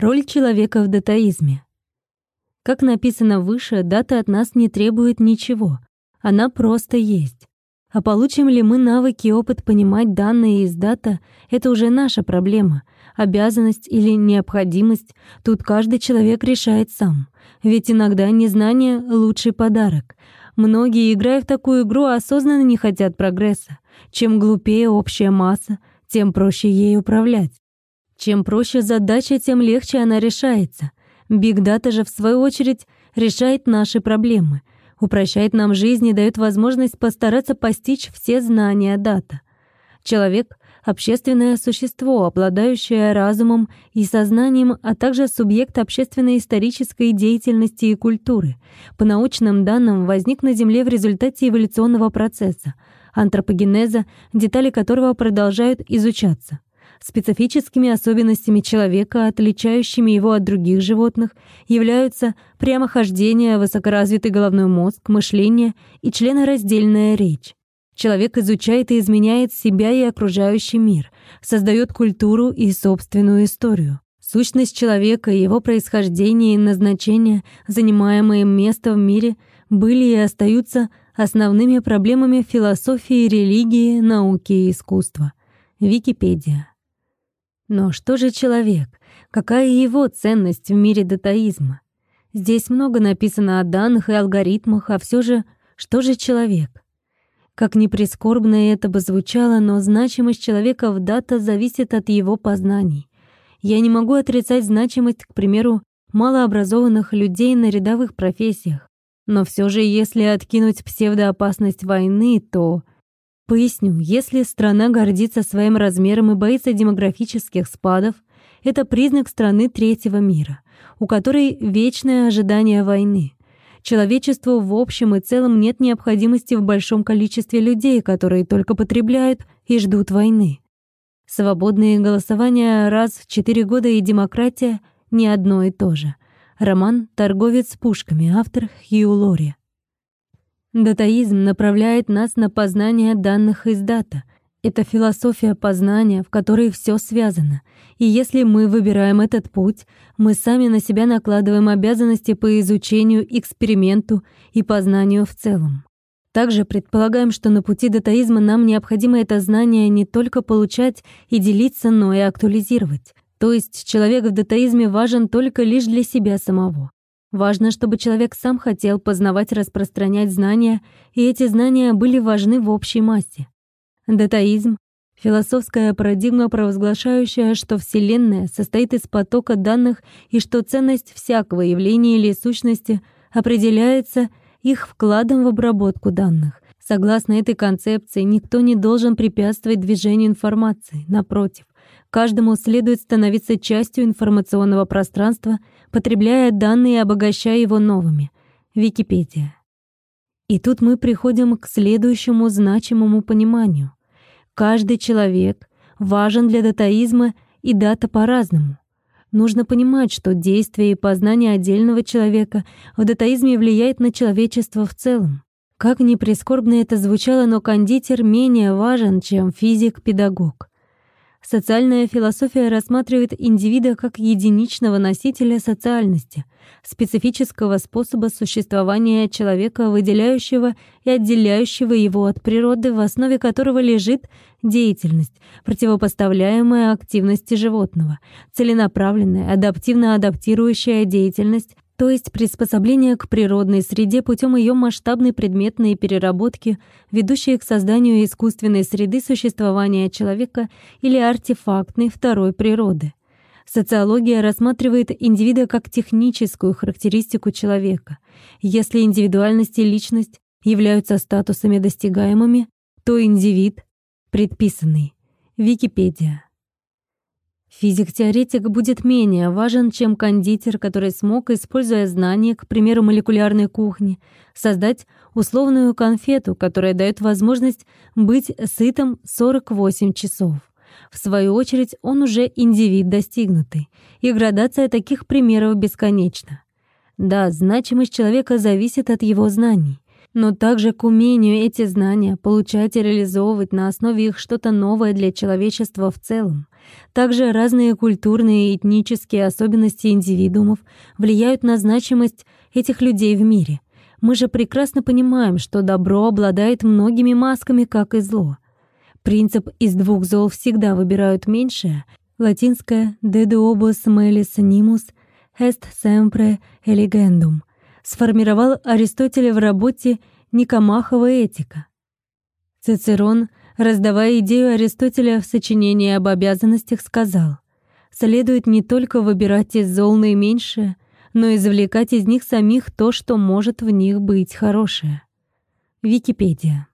Роль человека в датаизме. Как написано выше, дата от нас не требует ничего. Она просто есть. А получим ли мы навыки и опыт понимать данные из дата — это уже наша проблема. Обязанность или необходимость — тут каждый человек решает сам. Ведь иногда незнание — лучший подарок. Многие, играя в такую игру, осознанно не хотят прогресса. Чем глупее общая масса, тем проще ей управлять. Чем проще задача, тем легче она решается. Биг Дата же, в свою очередь, решает наши проблемы, упрощает нам жизнь и дает возможность постараться постичь все знания дата. Человек — общественное существо, обладающее разумом и сознанием, а также субъект общественно-исторической деятельности и культуры. По научным данным, возник на Земле в результате эволюционного процесса, антропогенеза, детали которого продолжают изучаться. Специфическими особенностями человека, отличающими его от других животных, являются прямохождение, высокоразвитый головной мозг, мышление и членораздельная речь. Человек изучает и изменяет себя и окружающий мир, создает культуру и собственную историю. Сущность человека, его происхождение и назначение, занимаемое место в мире, были и остаются основными проблемами философии, религии, науки и искусства. Википедия. Но что же человек? Какая его ценность в мире датаизма? Здесь много написано о данных и алгоритмах, а все же, что же человек? Как ни прискорбно это бы звучало, но значимость человека в дата зависит от его познаний. Я не могу отрицать значимость, к примеру, малообразованных людей на рядовых профессиях. Но все же, если откинуть псевдоопасность войны, то Поясню, если страна гордится своим размером и боится демографических спадов, это признак страны третьего мира, у которой вечное ожидание войны. Человечеству в общем и целом нет необходимости в большом количестве людей, которые только потребляют и ждут войны. Свободные голосования раз в четыре года и демократия — не одно и то же. Роман «Торговец с пушками», автор Хью Лори. Датаизм направляет нас на познание данных из дата. Это философия познания, в которой все связано. И если мы выбираем этот путь, мы сами на себя накладываем обязанности по изучению, эксперименту и познанию в целом. Также предполагаем, что на пути датаизма нам необходимо это знание не только получать и делиться, но и актуализировать. То есть человек в датаизме важен только лишь для себя самого. Важно, чтобы человек сам хотел познавать, распространять знания, и эти знания были важны в общей массе. Датаизм — философская парадигма, провозглашающая, что Вселенная состоит из потока данных и что ценность всякого явления или сущности определяется их вкладом в обработку данных. Согласно этой концепции, никто не должен препятствовать движению информации. Напротив, каждому следует становиться частью информационного пространства — потребляя данные и обогащая его новыми. Википедия. И тут мы приходим к следующему значимому пониманию. Каждый человек важен для датаизма и дата по-разному. Нужно понимать, что действие и познание отдельного человека в датаизме влияет на человечество в целом. Как ни прискорбно это звучало, но кондитер менее важен, чем физик-педагог. Социальная философия рассматривает индивида как единичного носителя социальности, специфического способа существования человека, выделяющего и отделяющего его от природы, в основе которого лежит деятельность, противопоставляемая активности животного, целенаправленная, адаптивно адаптирующая деятельность, то есть приспособление к природной среде путем ее масштабной предметной переработки, ведущей к созданию искусственной среды существования человека или артефактной второй природы. Социология рассматривает индивида как техническую характеристику человека. Если индивидуальность и личность являются статусами достигаемыми, то индивид — предписанный. Википедия. Физик-теоретик будет менее важен, чем кондитер, который смог, используя знания, к примеру, молекулярной кухни, создать условную конфету, которая дает возможность быть сытым 48 часов. В свою очередь, он уже индивид достигнутый, и градация таких примеров бесконечна. Да, значимость человека зависит от его знаний, но также к умению эти знания получать и реализовывать на основе их что-то новое для человечества в целом — Также разные культурные и этнические особенности индивидуумов влияют на значимость этих людей в мире. Мы же прекрасно понимаем, что добро обладает многими масками, как и зло. Принцип «из двух зол всегда выбирают меньшее» латинское «de duobus melis nimus est sempre eligendum» сформировал Аристотеля в работе «Никомахова этика». Цицерон, раздавая идею Аристотеля в сочинении об обязанностях, сказал «Следует не только выбирать из зол наименьшее, но и извлекать из них самих то, что может в них быть хорошее». Википедия